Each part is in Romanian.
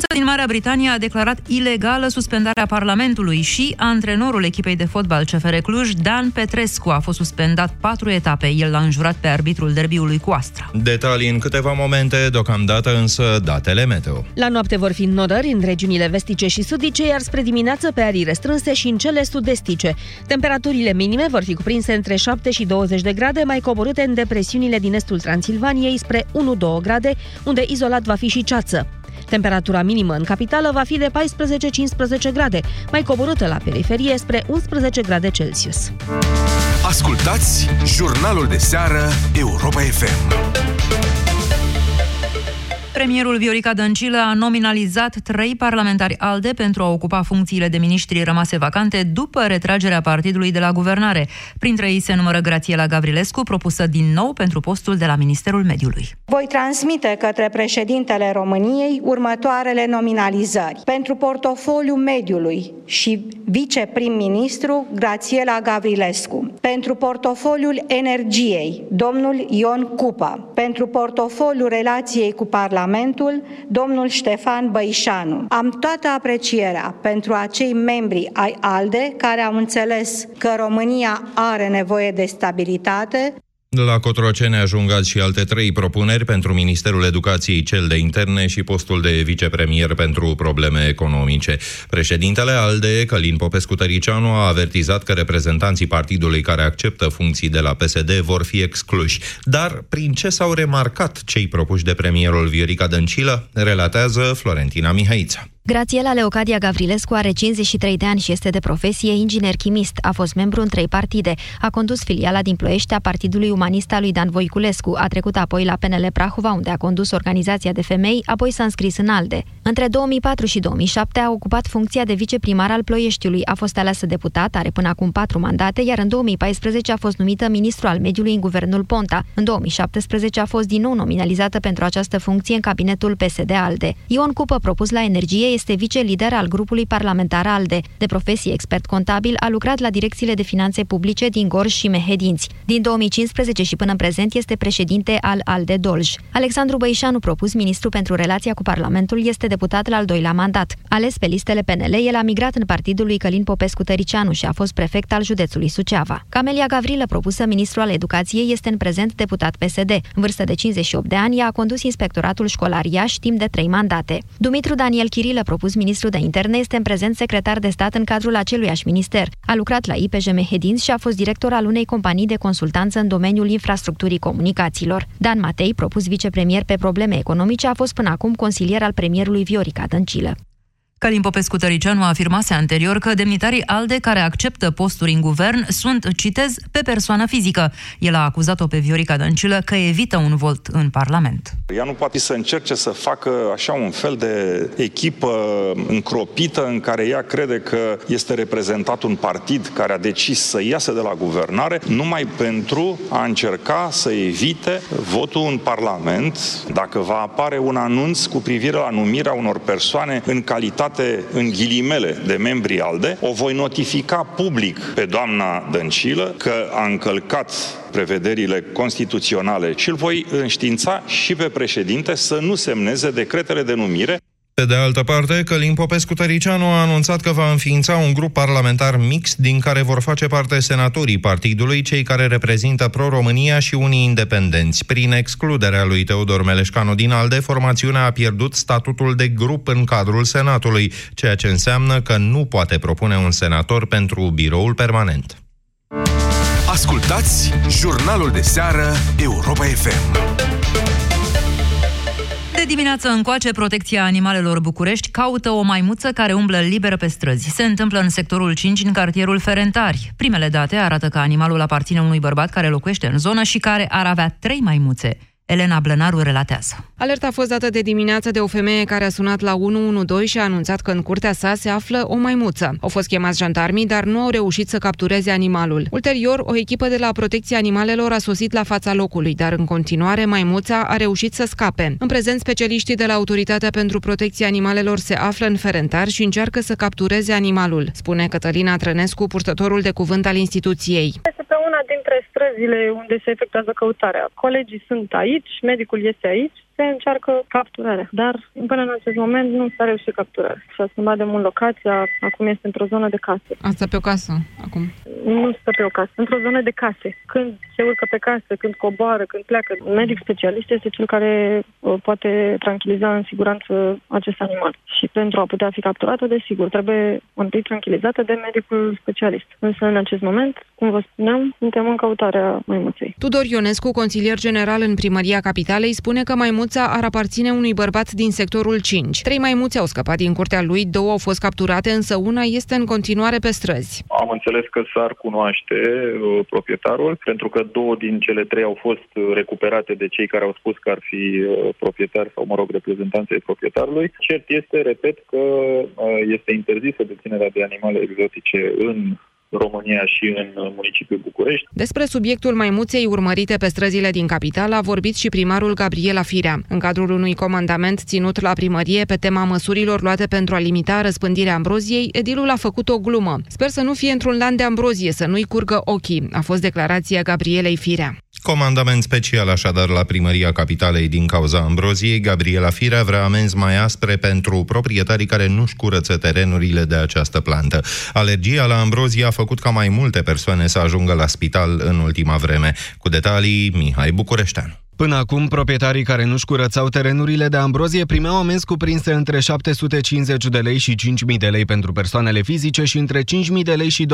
instanță din Marea Britanie a declarat ilegală suspendarea Parlamentului și antrenorul echipei de fotbal CFR Cluj, Dan Petrescu, a fost suspendat patru etape. El l-a înjurat pe arbitrul derbiului cu Astra. Detalii în câteva momente, deocamdată însă datele meteo. La noapte vor fi nodări în regiunile vestice și sudice, iar spre dimineață pe arii restrânse și în cele sud-estice. Temperaturile minime vor fi cuprinse între 7 și 20 de grade, mai coborâte în depresiunile din estul Transilvaniei spre 1-2 grade, unde izolat va fi și ceață. Temperatura minimă în capitală va fi de 14-15 grade, mai coborâtă la periferie spre 11 grade Celsius. Ascultați jurnalul de seară Europa FM. Premierul Viorica Dăncilă a nominalizat trei parlamentari ALDE pentru a ocupa funcțiile de miniștri rămase vacante după retragerea partidului de la guvernare. Printre ei se numără Grațiela Gavrilescu, propusă din nou pentru postul de la Ministerul Mediului. Voi transmite către președintele României următoarele nominalizări. Pentru portofoliul mediului și viceprim-ministru Grațiela Gavrilescu. Pentru portofoliul energiei, domnul Ion Cupa. Pentru portofoliul relației cu Parlamentul, Parlamentul, domnul Ștefan Băișanu. Am toată aprecierea pentru acei membri ai ALDE care au înțeles că România are nevoie de stabilitate, la Cotroceni ajung azi și alte trei propuneri pentru Ministerul Educației, cel de interne și postul de vicepremier pentru probleme economice. Președintele ALDE, Călin Popescu Tăricianu, a avertizat că reprezentanții partidului care acceptă funcții de la PSD vor fi excluși. Dar prin ce s-au remarcat cei propuși de premierul Viorica Dăncilă, relatează Florentina Mihaița. Grațiela Leocadia Gavrilescu are 53 de ani și este de profesie inginer chimist. A fost membru în trei partide. A condus filiala din Ploiești a Partidului Umanist al lui Dan Voiculescu. A trecut apoi la PNL Prahova, unde a condus organizația de femei, apoi s-a înscris în ALDE. Între 2004 și 2007 a ocupat funcția de viceprimar al Ploieștiului. A fost aleasă deputat, are până acum patru mandate, iar în 2014 a fost numită ministru al mediului în guvernul Ponta. În 2017 a fost din nou nominalizată pentru această funcție în cabinetul PSD-ALDE. Ion Cupă, propus la energie, este vice-lider al grupului parlamentar ALDE. De profesie expert contabil, a lucrat la direcțiile de finanțe publice din Gorj și Mehedinți. Din 2015 și până în prezent este președinte al ALDE Dolj. Alexandru Băișanu, propus ministru pentru relația cu Parlamentul, este deputat la al doilea mandat. Ales pe listele PNL, el a migrat în partidul lui Călin Popescu Tăricianu și a fost prefect al județului Suceava. Camelia Gavrilă, propusă ministru al educației, este în prezent deputat PSD. În vârstă de 58 de ani, ea a condus inspectoratul școlar Iași timp de trei mandate. Dumitru Daniel Chirilă, Chiril, propus ministru de interne, este în prezent secretar de stat în cadrul aceluiași minister. A lucrat la IPJ Mehedinți și a fost director al unei companii de consultanță în domeniul infrastructurii comunicațiilor. Dan Matei, propus vicepremier pe probleme economice, a fost până acum consilier al premierului Viorica Dăncilă. Călin Popescu Tăricianu afirmase anterior că demnitarii ALDE care acceptă posturi în guvern sunt, citez, pe persoană fizică. El a acuzat-o pe Viorica Dăncilă că evită un vot în Parlament. Ea nu poate să încerce să facă așa un fel de echipă încropită în care ea crede că este reprezentat un partid care a decis să iasă de la guvernare numai pentru a încerca să evite votul în Parlament dacă va apare un anunț cu privire la numirea unor persoane în calitate calitate, în ghilimele, de membri ALDE, o voi notifica public pe doamna Dăncilă că a încălcat prevederile constituționale și îl voi înștiința și pe președinte să nu semneze decretele de numire pe de altă parte, Călin Popescu Tăricianu a anunțat că va înființa un grup parlamentar mix din care vor face parte senatorii partidului, cei care reprezintă Pro-România și unii independenți. Prin excluderea lui Teodor Meleșcanu din ALDE, formațiunea a pierdut statutul de grup în cadrul Senatului, ceea ce înseamnă că nu poate propune un senator pentru biroul permanent. Ascultați jurnalul de seară Europa FM. De dimineață încoace, protecția animalelor București caută o maimuță care umblă liberă pe străzi. Se întâmplă în sectorul 5, în cartierul Ferentari. Primele date arată că animalul aparține unui bărbat care locuiește în zonă și care ar avea trei maimuțe. Elena Blănaru relatează. Alerta a fost dată de dimineață de o femeie care a sunat la 112 și a anunțat că în curtea sa se află o maimuță. Au fost chemați jandarmii, dar nu au reușit să captureze animalul. Ulterior, o echipă de la Protecția Animalelor a sosit la fața locului, dar în continuare maimuța a reușit să scape. În prezent, specialiștii de la Autoritatea pentru Protecția Animalelor se află în Ferentar și încearcă să captureze animalul, spune Cătălina Trănescu, purtătorul de cuvânt al instituției. Este una dintre străzile unde se efectuează căutarea. Colegii sunt aici, medicul este aici, se încearcă capturarea. Dar până în acest moment nu s-a reușit capturarea. Și-a schimbat de mult locația, acum este într-o zonă de case. Asta pe o casă acum? Nu stă pe o casă, într-o zonă de case. Când se urcă pe casă, când coboară, când pleacă, un medic specialist este cel care uh, poate tranquiliza în siguranță acest animal. Și pentru a putea fi capturată, desigur, trebuie întâi tranquilizată de medicul specialist. Însă, în acest moment, cum vă spuneam, suntem în căutarea maimuței. Tudor Ionescu, consilier general în primăria capitalei, spune că maimuța ar aparține unui bărbat din sectorul 5. Trei maimuțe au scăpat din curtea lui, două au fost capturate, însă una este în continuare pe străzi. Am înțeles că s-ar cunoaște uh, proprietarul, pentru că două din cele trei au fost uh, recuperate de cei care au spus că ar fi uh, proprietari sau, mă rog, reprezentanții proprietarului. Cert este, repet, că uh, este interzisă deținerea de animale exotice în România și în municipiul București. Despre subiectul maimuței urmărite pe străzile din capital a vorbit și primarul Gabriela Firea. În cadrul unui comandament ținut la primărie pe tema măsurilor luate pentru a limita răspândirea ambroziei, edilul a făcut o glumă. Sper să nu fie într-un land de ambrozie, să nu-i curgă ochii, a fost declarația Gabrielei Firea. Comandament special așadar la primăria capitalei din cauza ambroziei, Gabriela Firea vrea amenzi mai aspre pentru proprietarii care nu-și curăță terenurile de această plantă. Alergia la ambrozie a făcut ca mai multe persoane să ajungă la spital în ultima vreme. Cu detalii, Mihai Bucureștean. Până acum, proprietarii care nu-și curățau terenurile de ambrozie primeau amenzi cuprinse între 750 de lei și 5.000 de lei pentru persoanele fizice și între 5.000 de lei și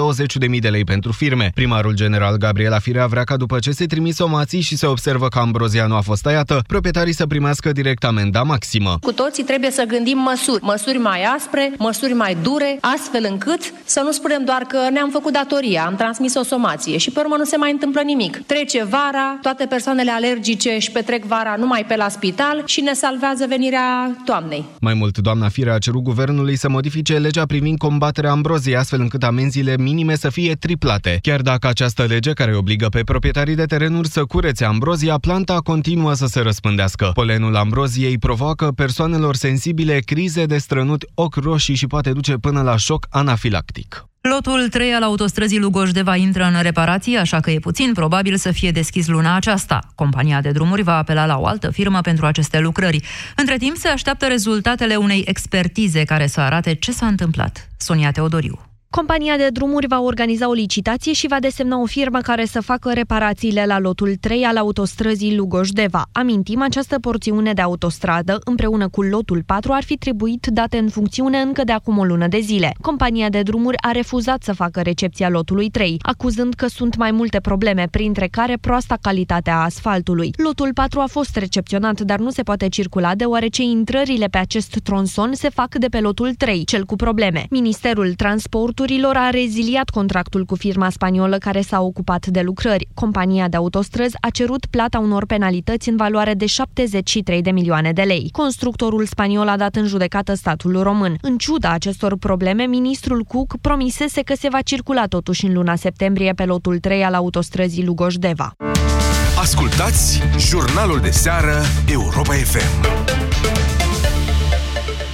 20.000 de lei pentru firme. Primarul general Gabriela Firea vrea ca după ce se trimis somații și se observă că ambrozia nu a fost tăiată, proprietarii să primească direct amenda maximă. Cu toții trebuie să gândim măsuri, măsuri mai aspre, măsuri mai dure, astfel încât să nu spunem doar că ne-am făcut datoria, am transmis o somație și pe urmă nu se mai întâmplă nimic. Trece vara, toate persoanele alergice își petrec vara numai pe la spital și ne salvează venirea toamnei. Mai mult, doamna Firea a cerut guvernului să modifice legea privind combaterea ambroziei, astfel încât amenziile minime să fie triplate. Chiar dacă această lege, care obligă pe proprietarii de terenuri să curețe ambrozia, planta continuă să se răspândească. Polenul ambroziei provoacă persoanelor sensibile crize de strănut, ochi roșii și poate duce până la șoc anafilactic. Lotul 3 al autostrăzii Lugoj-Deva intră în reparații, așa că e puțin probabil să fie deschis luna aceasta. Compania de drumuri va apela la o altă firmă pentru aceste lucrări. Între timp se așteaptă rezultatele unei expertize care să arate ce s-a întâmplat. Sonia Teodoriu. Compania de drumuri va organiza o licitație și va desemna o firmă care să facă reparațiile la lotul 3 al autostrăzii Lugoj-Deva. Amintim, această porțiune de autostradă, împreună cu lotul 4, ar fi trebuit date în funcțiune încă de acum o lună de zile. Compania de drumuri a refuzat să facă recepția lotului 3, acuzând că sunt mai multe probleme, printre care proasta calitatea asfaltului. Lotul 4 a fost recepționat, dar nu se poate circula deoarece intrările pe acest tronson se fac de pe lotul 3, cel cu probleme. Ministerul Transportului Transporturilor a reziliat contractul cu firma spaniolă care s-a ocupat de lucrări. Compania de autostrăzi a cerut plata unor penalități în valoare de 73 de milioane de lei. Constructorul spaniol a dat în judecată statul român. În ciuda acestor probleme, ministrul Cook promisese că se va circula totuși în luna septembrie pe lotul 3 al autostrăzii Lugoj-Deva. Ascultați jurnalul de seară Europa FM.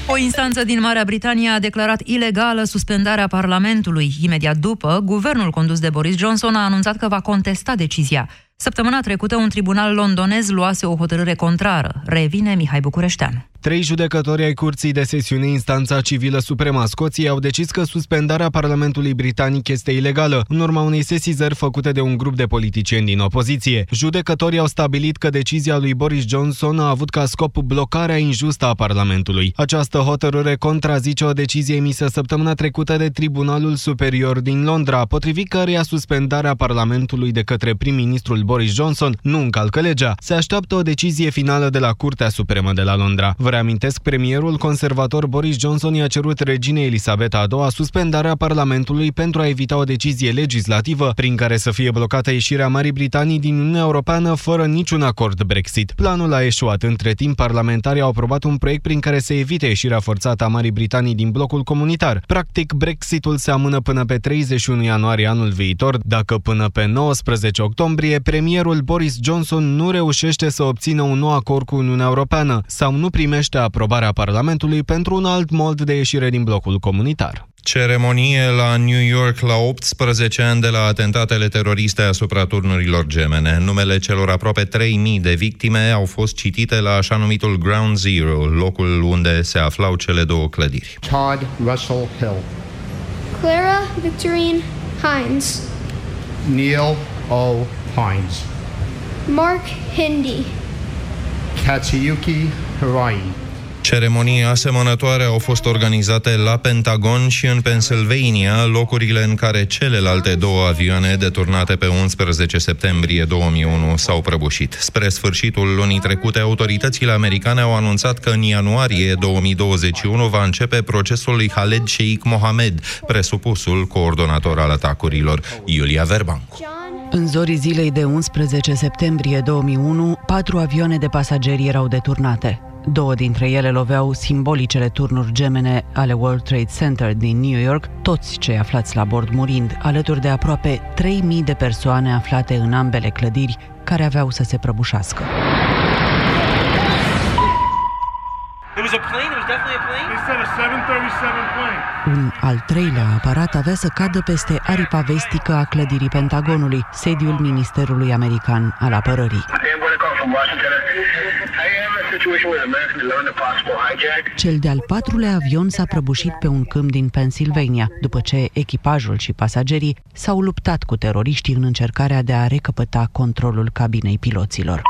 O instanță din Marea Britanie a declarat ilegală suspendarea Parlamentului. Imediat după, guvernul condus de Boris Johnson a anunțat că va contesta decizia. Săptămâna trecută, un tribunal londonez luase o hotărâre contrară. Revine Mihai Bucureștean. Trei judecători ai Curții de Sesiune Instanța Civilă Suprema a Scoției au decis că suspendarea Parlamentului Britanic este ilegală, în urma unei sesizări făcute de un grup de politicieni din opoziție. Judecătorii au stabilit că decizia lui Boris Johnson a avut ca scop blocarea injustă a Parlamentului. Această hotărâre contrazice o decizie emisă săptămâna trecută de Tribunalul Superior din Londra, potrivit căreia suspendarea Parlamentului de către prim-ministrul Boris Johnson nu încalcă legea. Se așteaptă o decizie finală de la Curtea Supremă de la Londra. Vă reamintesc, premierul conservator Boris Johnson i-a cerut reginei Elisabeta a II suspendarea Parlamentului pentru a evita o decizie legislativă prin care să fie blocată ieșirea Marii Britanii din Uniunea Europeană fără niciun acord Brexit. Planul a eșuat. Între timp, parlamentarii au aprobat un proiect prin care se evite ieșirea forțată a Marii Britanii din blocul comunitar. Practic, Brexitul se amână până pe 31 ianuarie anul viitor, dacă până pe 19 octombrie premierul Boris Johnson nu reușește să obțină un nou acord cu Uniunea Europeană sau nu primește aprobarea Parlamentului pentru un alt mod de ieșire din blocul comunitar. Ceremonie la New York la 18 ani de la atentatele teroriste asupra turnurilor gemene. Numele celor aproape 3.000 de victime au fost citite la așa numitul Ground Zero, locul unde se aflau cele două clădiri. Todd Russell Hill. Clara Victorine Hines. Neil O. Hines. Mark Hindi. Katsuyuki Hirai. Ceremonii asemănătoare au fost organizate la Pentagon și în Pennsylvania, locurile în care celelalte două avioane deturnate pe 11 septembrie 2001 s-au prăbușit. Spre sfârșitul lunii trecute, autoritățile americane au anunțat că în ianuarie 2021 va începe procesul lui Khaled Sheikh Mohamed, presupusul coordonator al atacurilor. Iulia Verbancu. În zorii zilei de 11 septembrie 2001, patru avioane de pasageri erau deturnate. Două dintre ele loveau simbolicele turnuri gemene ale World Trade Center din New York, toți cei aflați la bord murind, alături de aproape 3.000 de persoane aflate în ambele clădiri care aveau să se prăbușească. It was a plane? It was definitely a plane? They said a 737 plane. Un al treilea aparat avea să cadă peste aripa vestică a clădirii Pentagonului, sediul Ministerului American al Apărării. Cel de-al patrulea avion s-a prăbușit pe un câmp din Pennsylvania, după ce echipajul și pasagerii s-au luptat cu teroriștii în încercarea de a recăpăta controlul cabinei piloților.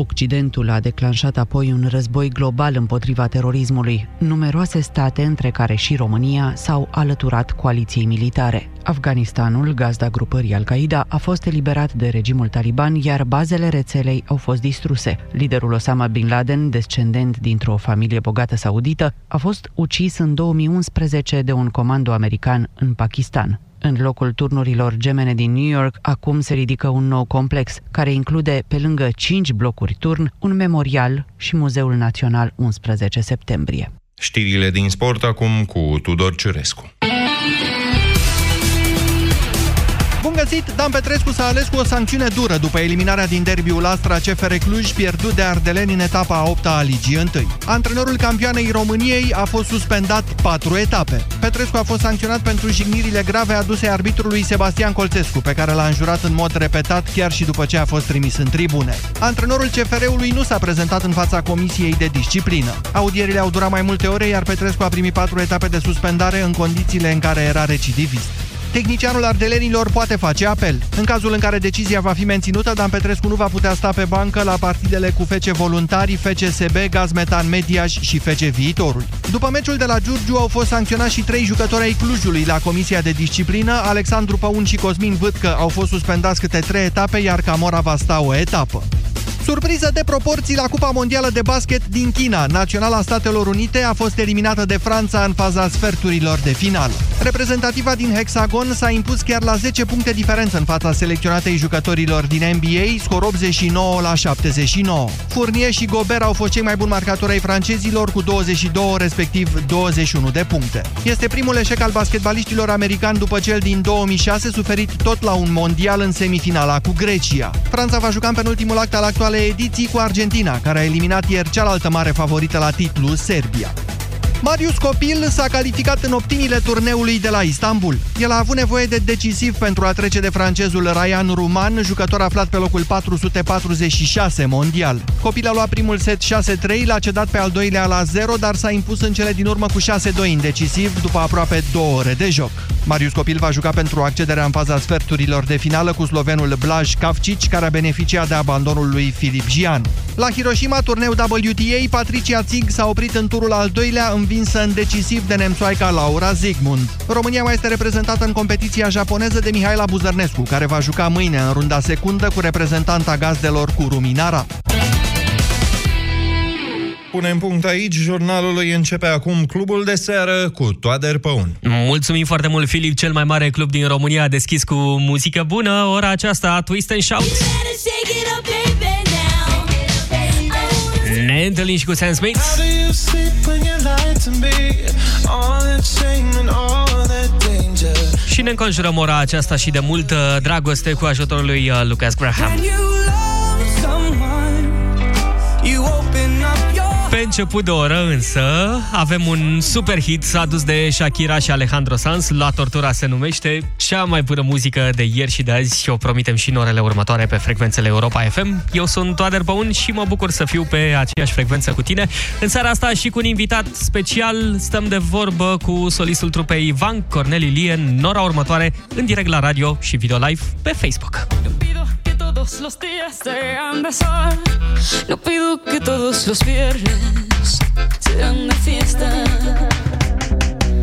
Occidentul a declanșat apoi un război global împotriva terorismului. Numeroase state, între care și România, s-au alăturat coaliției militare. Afganistanul, gazda grupării Al-Qaeda, a fost eliberat de regimul taliban, iar bazele rețelei au fost distruse. Liderul Osama Bin Laden, descendent dintr-o familie bogată saudită, a fost ucis în 2011 de un comando american în Pakistan. În locul turnurilor gemene din New York, acum se ridică un nou complex, care include, pe lângă cinci blocuri turn, un memorial și Muzeul Național 11 septembrie. Știrile din sport acum cu Tudor Ciurescu. Bun găsit! Dan Petrescu s-a ales cu o sancțiune dură după eliminarea din derbiul Astra CFR Cluj, pierdut de Ardeleni în etapa a 8 a Ligii 1. Antrenorul campioanei României a fost suspendat patru etape. Petrescu a fost sancționat pentru jignirile grave aduse arbitrului Sebastian Colțescu, pe care l-a înjurat în mod repetat chiar și după ce a fost trimis în tribune. Antrenorul CFR-ului nu s-a prezentat în fața Comisiei de Disciplină. Audierile au durat mai multe ore, iar Petrescu a primit patru etape de suspendare în condițiile în care era recidivist. Tehnicianul ardelenilor poate face apel. În cazul în care decizia va fi menținută, Dan Petrescu nu va putea sta pe bancă la partidele cu FC Voluntari, FCSB, Gazmetan Mediaș și FC Viitorul. După meciul de la Giurgiu au fost sancționați și trei jucători ai Clujului la Comisia de Disciplină. Alexandru Păun și Cosmin Vâtcă au fost suspendați câte trei etape, iar Camora va sta o etapă. Surpriză de proporții la Cupa Mondială de Basket din China. Naționala Statelor Unite a fost eliminată de Franța în faza sferturilor de finală. Reprezentativa din Hexagon s-a impus chiar la 10 puncte diferență în fața selecționatei jucătorilor din NBA, scor 89 la 79. Fournier și Gobert au fost cei mai buni marcatori ai francezilor cu 22, respectiv 21 de puncte. Este primul eșec al basketbaliștilor americani după cel din 2006, suferit tot la un mondial în semifinala cu Grecia. Franța va juca în penultimul act al actualei ediții cu Argentina, care a eliminat ieri cealaltă mare favorită la titlu, Serbia. Marius Copil s-a calificat în optimile turneului de la Istanbul. El a avut nevoie de decisiv pentru a trece de francezul Ryan Ruman, jucător aflat pe locul 446 mondial. Copil a luat primul set 6-3, l-a cedat pe al doilea la 0, dar s-a impus în cele din urmă cu 6-2 în decisiv, după aproape două ore de joc. Marius Copil va juca pentru accederea în faza sferturilor de finală cu slovenul Blaj Kavcic, care a beneficiat de abandonul lui Filip Jian. La Hiroshima, turneu WTA, Patricia Zig s-a oprit în turul al doilea, învinsă în decisiv de nemțoaica Laura Zigmund. România mai este reprezentată în competiția japoneză de Mihaela Buzărnescu, care va juca mâine în runda secundă cu reprezentanta gazdelor cu Ruminara. Punem punct aici, jurnalul lui începe acum clubul de seară cu Toader Păun. Mulțumim foarte mult, Filip, cel mai mare club din România a deschis cu muzică bună. Ora aceasta, Twist and Shout. Ne întâlnim și cu Sam Smith. Și ne înconjurăm ora aceasta și de multă dragoste cu ajutorul lui uh, Lucas Graham. început de oră, însă, avem un super hit adus de Shakira și Alejandro Sanz, La Tortura se numește, cea mai bună muzică de ieri și de azi și o promitem și în orele următoare pe frecvențele Europa FM. Eu sunt Toader Păun și mă bucur să fiu pe aceeași frecvență cu tine. În seara asta și cu un invitat special stăm de vorbă cu solistul trupei Van Cornel Lien. în ora următoare, în direct la radio și video live pe Facebook. todos los días sean de sol. No pido que todos los viernes sean de fiesta.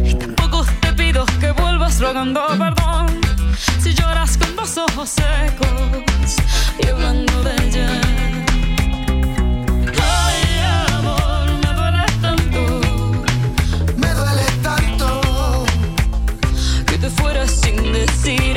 Y tampoco te pido que vuelvas rogando perdón. Si lloras con dos ojos secos y hablando de ella. fuera sin decir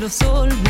los olvidos.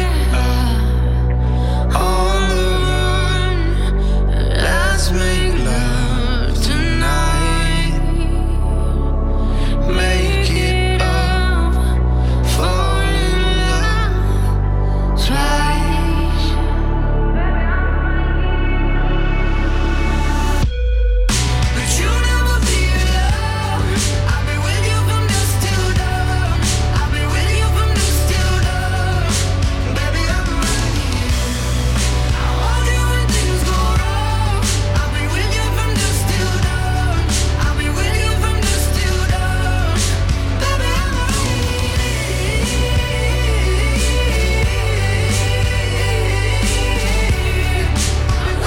swing.